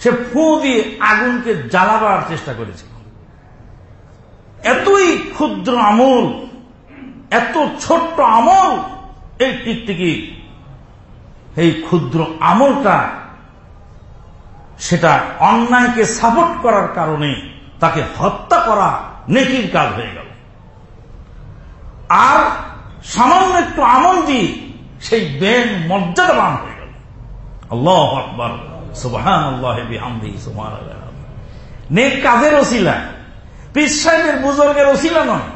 Speaker 1: সে ফু দিয়ে আগুনকে জ্বালাবার চেষ্টা করেছিল। এতই ক্ষুদ্র আমল, এত ছোট্ট আমল, এই টিকটিকি এই ক্ষুদ্র আমলটা সেটা অন্যায়কে সাপোর্ট করার কারণে তাকে হত্যা করা নেকির কাজ হয়ে গেল। আর সামান্য একটু আমল দিয়ে সেই বেন মর্যাদাবান হয়ে গেল। আল্লাহ আকবর সুবাহ নেক কাজের ওসিলা। পিস সাহেবের বুজুর্গের ওসিলা নয়।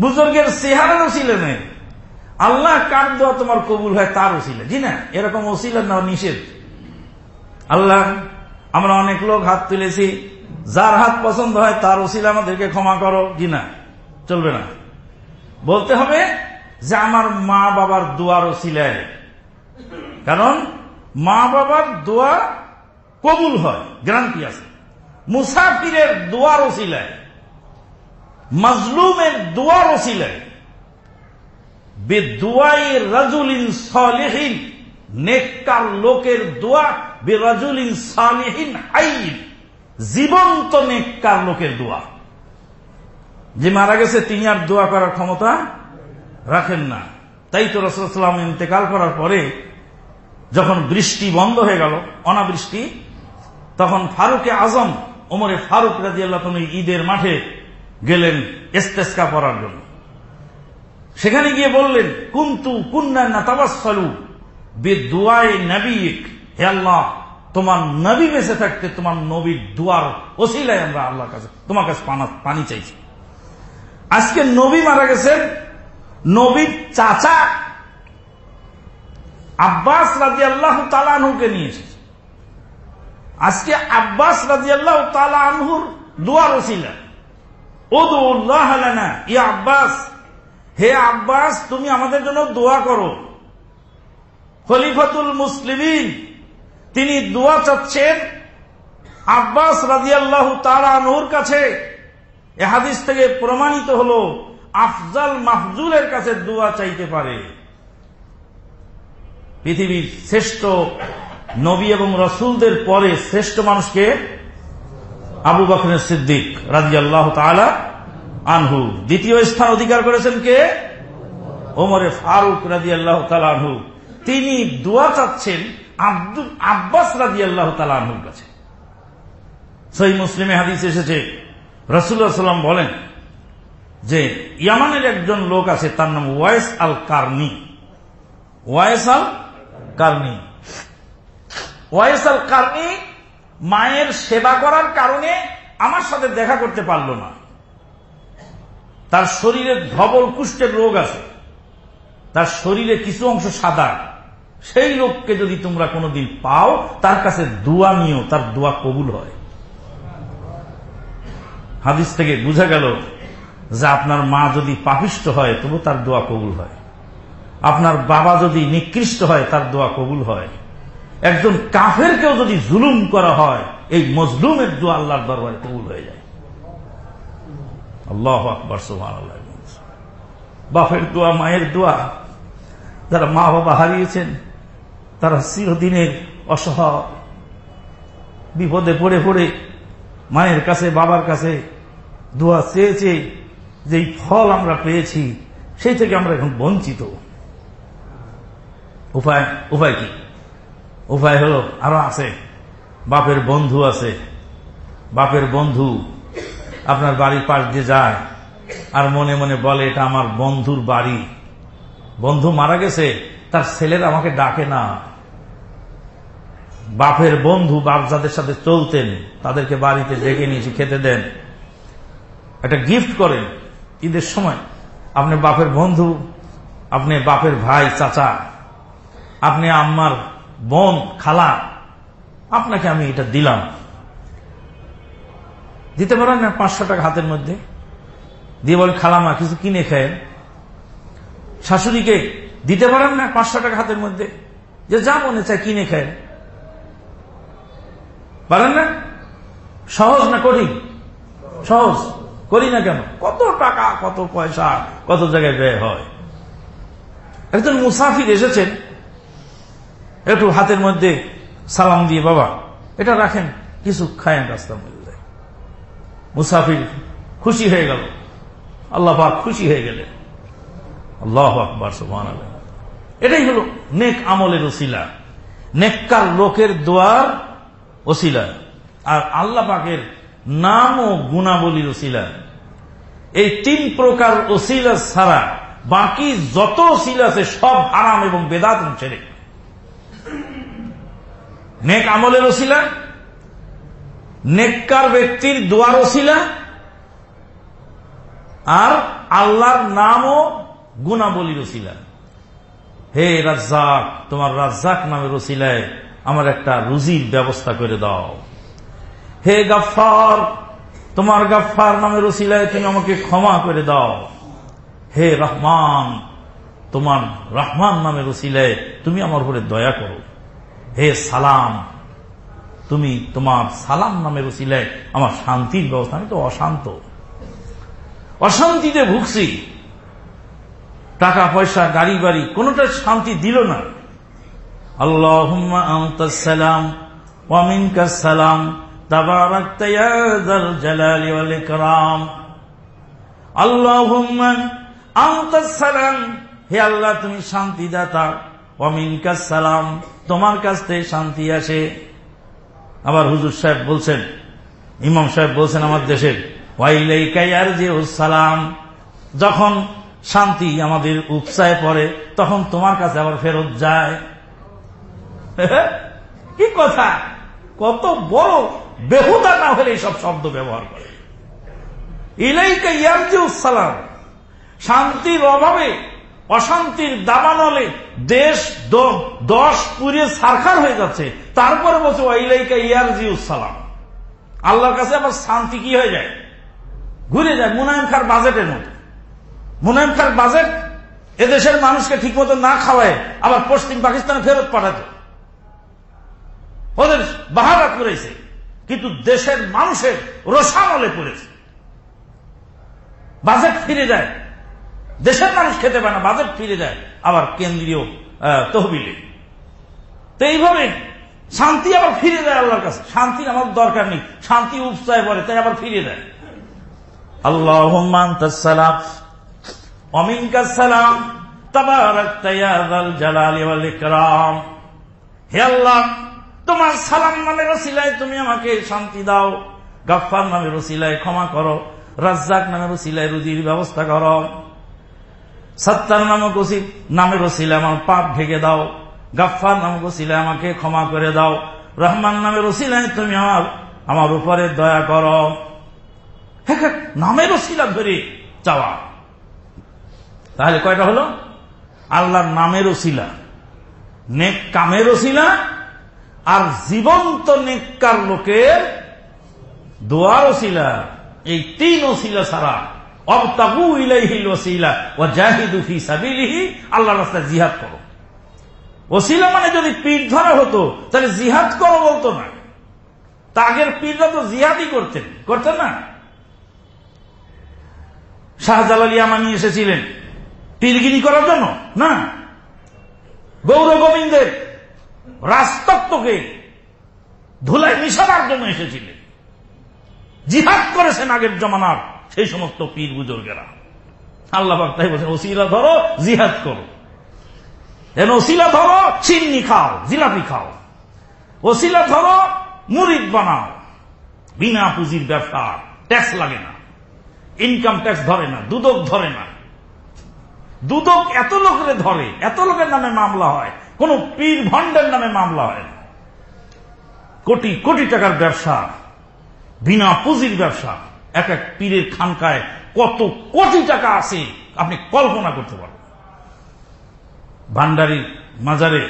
Speaker 1: বুজুর্গের চেহারার ওসিলা নেই আল্লাহ কার দেওয়া তোমার কবুল হয় তার ওসিলা। জি না, এরকম ওসিলা নেওয়া নিষেধ। আল্লাহ, আমরা অনেক লোক হাত তুলেছি। যার হাত পছন্দ হয় তার ওসিলা আমাদেরকে ক্ষমা করো। জি না, চলবে না। বলতে হবে যে আমার মা বাবার দোয়ার ওসিলায়। কারণ মা বাবার দোয়া কবুল হয়, গ্যারান্টি আছে। মুসাফিরের দোয়ার ওসিলায়। মাজলুমের দোয়ার ওসিলায় বেদুয়াই রাজুলিন সালেহীন, নেককার লোকের দোয়া বে রাজুলিন সালেহীন হাইন, জীবন্ত নেককার লোকের দোয়া। যে মারা গেছে, তিনি আর দোয়া করার ক্ষমতা রাখেন না। তাই তো রসুলাম ইন্তেকাল করার পরে যখন বৃষ্টি বন্ধ হয়ে গেল, অনাবৃষ্টি, তখন ফারুকে আজম, ওমরে ফারুক রাজি আল্লাহ ঈদের মাঠে গেলেন এস্তেস্কা পড়ার জন্য। সেখানে গিয়ে বললেন, কুন্তু কুন্না তাবাসলু বে দুয়াই নবীক হে আল্লাহ, তোমার নবী বেঁচে থাকতে তোমার নবীর দুয়ার ওসিলায় আমরা আল্লাহর কাছে, তোমার কাছে পানি চাইছি। আজকে নবী মারা গেছেন, নবীর চাচা আব্বাস রাজি আল্লাহ তালানহুকে নিয়ে এসেছে। আজকে আব্বাস রাজি আল্লাহ তালানহুর দুয়ার ওসিলা। ও দোল্লাহ ইয়া আব্বাস। হে আব্বাস, তুমি আমাদের জন্য দোয়া করো। খলিফাতুল মুসলিমিন, তিনি দোয়া চাচ্ছেন। আব্বাস রাজিয়াল্লাহ তালানহুর কাছে। এ হাদিস থেকে প্রমাণিত হল, আফজাল মাহজুলের কাছে দোয়া চাইতে পারে। পৃথিবীর শ্রেষ্ঠ নবী এবং রসুলদের পরে শ্রেষ্ঠ মানুষকে আবু বকরের সিদ্দিক রাজি আল্লাহ আনহু। দ্বিতীয় স্থান অধিকার করেছেন কে? ওমরে ফারুক রাজি আল্লাহ আনহু। তিনি দোয়া চাচ্ছেন আব্দুল আব্বাস রাজি আল্লাহ আনহুর কাছে। সেই মুসলিমে হাদিস এসেছে। রসুল্লাহ সাল্লাম বলেন যে, ইয়ামানের একজন লোক আছে, তার নাম Uwais al Qarni Uwais al Qarni Uwais al Qarni মায়ের সেবা করার কারণে আমার সাথে দেখা করতে পারল না। তার শরীরে ধবল কুষ্ঠের রোগ আছে। তার শরীরে কিছু অংশ সাদা। সেই লোককে যদি তোমরা কোনোদিন পাও, তার কাছে দোয়া নিও, তার দোয়া কবুল হয়। হাদিস থেকে বুঝা গেল যে আপনার মা যদি পাপিষ্ট হয়, তবু তার দোয়া কবুল হয়। আপনার বাবা যদি নিকৃষ্ট হয়, তার দোয়া কবুল হয়। একজন কাফেরকেও যদি জুলুম করা হয়, এই মজলুমের দোয়া আল্লাহর দরবারে কবুল হয়ে যায়। আল্লাহ আকবর বাপের দোয়া, মায়ের দোয়া, যারা মা বাবা হারিয়েছেন, তারা চিরদিনের অসহায় বিপদে পড়ে পড়ে মায়ের কাছে, বাবার কাছে দোয়া চেয়েছে যেই ফল আমরা পেয়েছি, সেই থেকে আমরা এখন বঞ্চিত। উপায় উপায় কি? উপায় হলো, আরও আছে। বাপের বন্ধু আছে। বাপের বন্ধু আপনার বাড়ির পাশ দিয়ে যায় আর মনে মনে বলে, এটা আমার বন্ধুর বাড়ি। বন্ধু মারা গেছে, তার ছেলের আমাকে ডাকে না। বাপের বন্ধু বাপ যাদের সাথে চলতেন, তাদেরকে বাড়িতে ডেকে নিয়েছি খেতে দেন। একটা গিফট করেন ঈদের সময়। আপনি বাপের বন্ধু, আপনি বাপের ভাই, চাচা, আপনি আম্মার বোন, খালা, আপনাকে আমি এটা দিলাম। দিতে পারেন না পাঁচশো টাকা হাতের মধ্যে? দিয়ে বলেন, খালামা, কিছু কিনে খায় শাশুড়িকে দিতে পারেন না পাঁচশো টাকা হাতের মধ্যে? যে যা মনে চায় কিনে খায় পারেন না? সহজ না করি সহজ। করি না কেন? কত টাকা, কত পয়সা, কত জায়গায় ব্যয় হয়। একজন মুসাফির এসেছেন একটু হাতের মধ্যে সালাম দিয়ে, বাবা, এটা রাখেন। কিছু খায়েন রাস্তার মধ্যে মুসাফির খুশি হয়ে গেল। আল্লাহ পাক খুশি হয়ে গেলেন। আল্লাহ আকবর সুমান এটাই হল নেক আমলের ওসিলা। নেককার লোকের দোয়ার ওসিলা। আর আল্লাহ পাকের নাম ও গুণাবলীর ওসিলা। এই তিন প্রকার ওসিলা ছাড়া বাকি যত ওসিলা আছে সব আরাম এবং বেদাত ছেড়ে নেক আমলের ওসিলা, নেককার ব্যক্তির দোয়ার ওসিলা, আর আল্লাহর নাম ও গুণাবলীর ওসিলা। হে রাজ্জাক, তোমার রাজ্জাক নামের ওসিলায় আমার একটা রুজির ব্যবস্থা করে দাও। হে গাফার তোমার গাফার নামের ওসিলায় তুমি আমাকে ক্ষমা করে দাও। হে রহমান, তোমার রহমান নামের ওসিলায় তুমি আমার উপরে দয়া করো। হে সালাম, তুমি তোমার সালাম নামের ওসিলায় আমার শান্তির ব্যবস্থা, আমি তো অশান্ত। অশান্তিতে ভুগছি। টাকা পয়সা গাড়ি বাড়ি কোনটা শান্তি দিল না। আল্লাহ সালাম ওয়ামিনকা সালাম আনতাস সালাম, হে আল্লাহ তুমি শান্তি দাতা ওয়ামিনকা সালাম, তোমার কাছ থেকে শান্তি আসে। আবার হুজুর সাহেব বলছেন, ইমাম সাহেব বলছেন আমার দেশের ওয়াইলাইকাইয়ার যে সালাম, যখন শান্তি আমাদের উৎসাহে পড়ে, তখন তোমার কাছে আবার ফেরত যায়। কি কথা? কত বড় বেহুদা না হলে সব শব্দ ব্যবহার করে। ইলাইকা ইয়ারজি সালাম, শান্তির অভাবে অশান্তির দাবানলে দেশ দশ পুড়িয়ে সারখার হয়ে যাচ্ছে। তারপরে বলছে, ওয়াইলাইকা ইয়ারজি সালাম আল্লাহর কাছে আবার শান্তি কি হয়ে যায়? ঘুরে যায়। মুনায়ম খার বাজেটের মতো মুনায়ম খার বাজেট এদেশের মানুষকে ঠিক মতো না খাওয়ায় আবার পশ্চিম পাকিস্তানে ফেরত পাঠাতো। ওদের বাহারা করেছে কিন্তু দেশের মানুষের রসামলে পড়েছে। বাজেট ফিরে যায়। দেশের মানুষ খেতে পায় না বাজেট ফিরে যায়, আবার কেন্দ্রীয় তহবিলে। তো এইভাবে শান্তি আবার ফিরে দেয় আল্লাহর কাছে। শান্তি আমার দরকার নেই, শান্তি উৎসাহে পড়ে, তাই আবার ফিরে দেয় আল্লাহ সালাম অমিনকা সালাম হে আল্লাহ, তোমার সালাম নামের রসিলায় তুমি আমাকে শান্তি দাও রসিলায় ক্ষমা করো, রাজ্জাক নামের রসিলায় রুজির ব্যবস্থা করো। সত্তার নামক ওসি নামের ওসিলে আমার পাপ ঢেকে দাও। গাফার নামক ওসিলে আমাকে ক্ষমা করে দাও। রহমান নামের ওসিলায় তুমি আমার আমার উপরে দয়া করো। নামের ওসিলা ধরে চাওয়া। তাহলে কয়টা হলো? আল্লাহর নামের ওসিলা নেক কামের ওসিলা আর জীবন্ত নেককার লোকের দোয়ার ওসিলা এই তিন ওসিলা ছাড়া আল্লাহ রাস্তায় জিহাদ করো। ওসিলা মানে যদি ধরা হতো, তাহলে জিহাদ করো বলতো না। তো জিহাদই করতেন করতেন না। এসেছিলেন। পীরগিরি করার জন্য? না। গৌর গোবিন্দের রাজতত্ত্বকে ধুলায় মিশাবার জন্য এসেছিলেন। জিহাদ করেছেন আগের জমানার সেই সমস্ত পীর বুজুর্গেরা। আল্লাহ তাই বলছেন, ওসিলা ধরো, জিহাদ করো। এন ওসিলা ধরো, চিন্নি খাও, জিলাপি খাও। ওসিলা ধরো, মুরিদ বানাও। বিনা পুঁজির ব্যবসা ট্যাক্স লাগে না। ইনকাম ট্যাক্স ধরে না, দুদক ধরে না। দুদক এত লোকের ধরে, এত লোকের নামে মামলা হয়, কোন পীর ভণ্ডের নামে মামলা হয় কোটি কোটি টাকার ব্যবসা, বিনা পুঁজির ব্যবসা। এক এক পীরের খানকায় কত কোটি টাকা আছে, আপনি কল্পনা করতে পারবেন ভান্ডারির মাজারে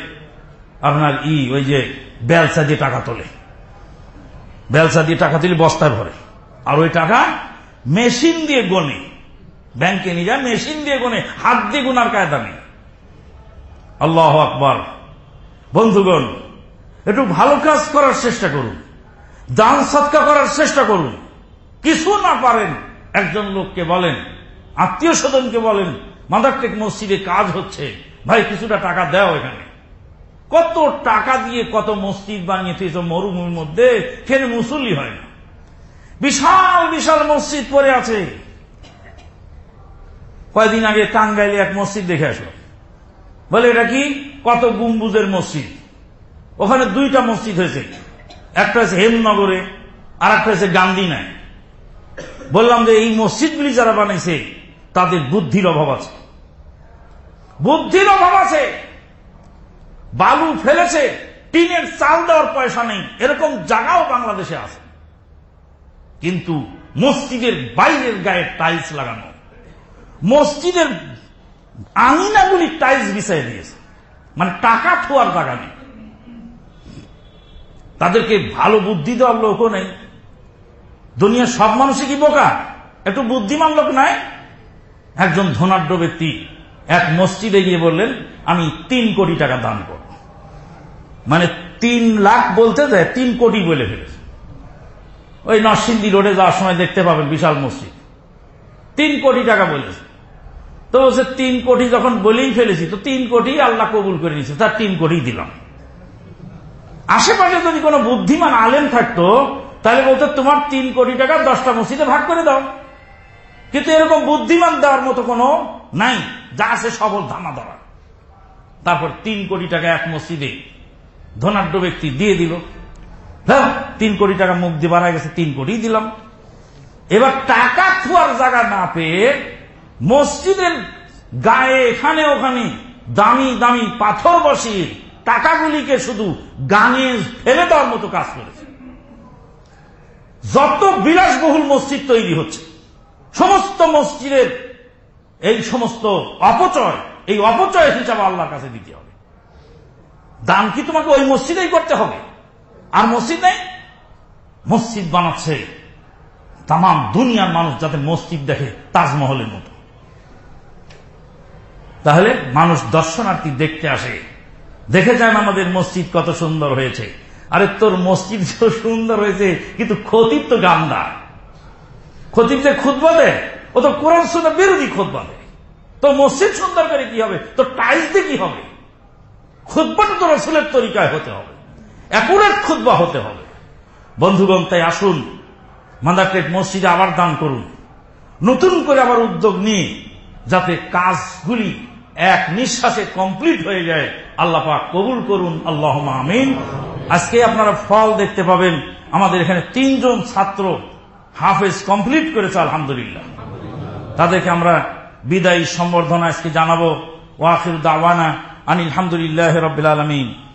Speaker 1: আপনার ই, ওই যে বেলসা দিয়ে টাকা তোলে। বেলসা দিয়ে টাকা তুলে বস্তায় ভরে। আর ওই টাকা মেশিন দিয়ে গনে। ব্যাংকে নিয়ে যায়, মেশিন দিয়ে গনে, হাত দিয়ে গুনার কায়দা নেই আল্লাহ আকবর। বন্ধুগণ, একটু ভালো কাজ করার চেষ্টা করুন। দান সৎকা করার চেষ্টা করুন। কিছু না পারেন, একজন লোককে বলেন, আত্মীয় স্বজনকে বলেন, মাদারটেক মসজিদে কাজ হচ্ছে, ভাই কিছুটা টাকা দেও এখানে। কত টাকা দিয়ে কত মসজিদ বানিয়ে বানিয়েছে মরুভূমির মধ্যে ফের মুসল্লি হয় না। বিশাল বিশাল মসজিদ পড়ে আছে। কয়দিন আগে টাঙ্গাইলে এক মসজিদ দেখে আসলো। বলে, এটা কি? কত গুম্বুজের মসজিদ। ওখানে দুইটা মসজিদ হয়েছে। একটা হয়েছে হেমনগরে আর একটা হয়েছে গান্ধী নাই বললাম যে এই মসজিদগুলি যারা বানাইছে, তাদের বুদ্ধির অভাব আছে। বুদ্ধির অভাব আছে। বালু ফেলেছে, টিনের চাল দেওয়ার পয়সা নেই, এরকম জায়গাও বাংলাদেশে আছে। কিন্তু মসজিদের বাইরের গায়ে টাইলস লাগানো, মসজিদের আঙিনাগুলি টাইলস বিছাই দিয়েছে মানে টাকা থোয়ার জায়গা নেই। তাদেরকে ভালো বুদ্ধি দেওয়ার লোকও নেই। দুনিয়ার সব মানুষই কি বোকা? একটু বুদ্ধিমান লোক নাই? একজন ধনাঢ্য ব্যক্তি এক মসজিদে গিয়ে বললেন, আমি তিন কোটি টাকা দান করব। মানে তিন লাখ বলতে যায় তিন কোটি বলে ফেলেছে। ওই নরসিংদী রোডে যাওয়ার সময় দেখতে পাবেন বিশাল মসজিদ। তিন কোটি টাকা বলেছে। তো বলছে তিন কোটি যখন বলেই ফেলেছি, তো তিন কোটি আল্লাহ কবুল করে নিয়েছে, তার তিন কোটি দিলাম। আশেপাশে যদি কোনো বুদ্ধিমান আলেম থাকতো তাহলে বলতো, তোমার তিন কোটি টাকা দশটা মসজিদে ভাগ করে দাও। কিন্তু এরকম বুদ্ধিমান দেওয়ার মতো কোনো নাই, যা আছে সবল ধামা ধরা। তারপর তিন কোটি টাকা এক মসজিদে ধনাঢ্য ব্যক্তি দিয়ে দিল। হ্যাঁ তিন কোটি টাকা মুখ দিয়ে বাড়া গেছে, তিন কোটি দিলাম। এবার টাকা থুয়ার জায়গা না পেয়ে মসজিদের গায়ে এখানে ওখানে দামি দামি পাথর বসিয়ে টাকাগুলিকে শুধু গানে ফেলে দেওয়ার মতো কাজ করেছে। যত বিলাসবহুল মসজিদ তৈরি হচ্ছে, সমস্ত মসজিদের এই সমস্ত অপচয়, এই অপচয় হিসাবে আল্লাহর কাছে দিতে হবে। দান কি তোমাকে ওই মসজিদেই করতে হবে? আর মসজিদ নেই? মসজিদ বানাচ্ছে তাম দুনিয়ার মানুষ যাতে মসজিদ দেখে তাজমহলের মতো। তাহলে মানুষ দর্শনার্থী দেখতে আসে। দেখে যান আমাদের মসজিদ কত সুন্দর হয়েছে। আরে তোর মসজিদ তো সুন্দর হয়েছে, কিন্তু খতিব তো গান্দা খতিব যে খুদ বাঁধে ও তো কোরআন শুনে বিরোধী খুদ বাঁধে তো মসজিদ সুন্দর করে কি হবে? তোর টাইলস দিয়ে কি হবে? খুদ্বাটা তো রসুলের তরিকায় হতে হবে। একুরেট খুদ্া হতে হবে। বন্ধুগণ, তাই আসুন মাদারটেক মসজিদে আবার দান করুন। নতুন করে আবার উদ্যোগ নিয়ে, যাতে কাজগুলি এক নিঃশ্বাসে কমপ্লিট হয়ে যায়। আল্লাহ পাক কবুল করুন আল্লাহ আমিন। আজকে আপনারা ফল দেখতে পাবেন, আমাদের এখানে তিনজন ছাত্র হাফেজ কমপ্লিট করেছে, আলহামদুলিল্লাহ। তাদেরকে আমরা বিদায়ী সম্বর্ধনা আজকে জানাব। ওয়াকির দাওয়ানা আনিল আলহামদুলিল্লাহ রবিল আলমিন।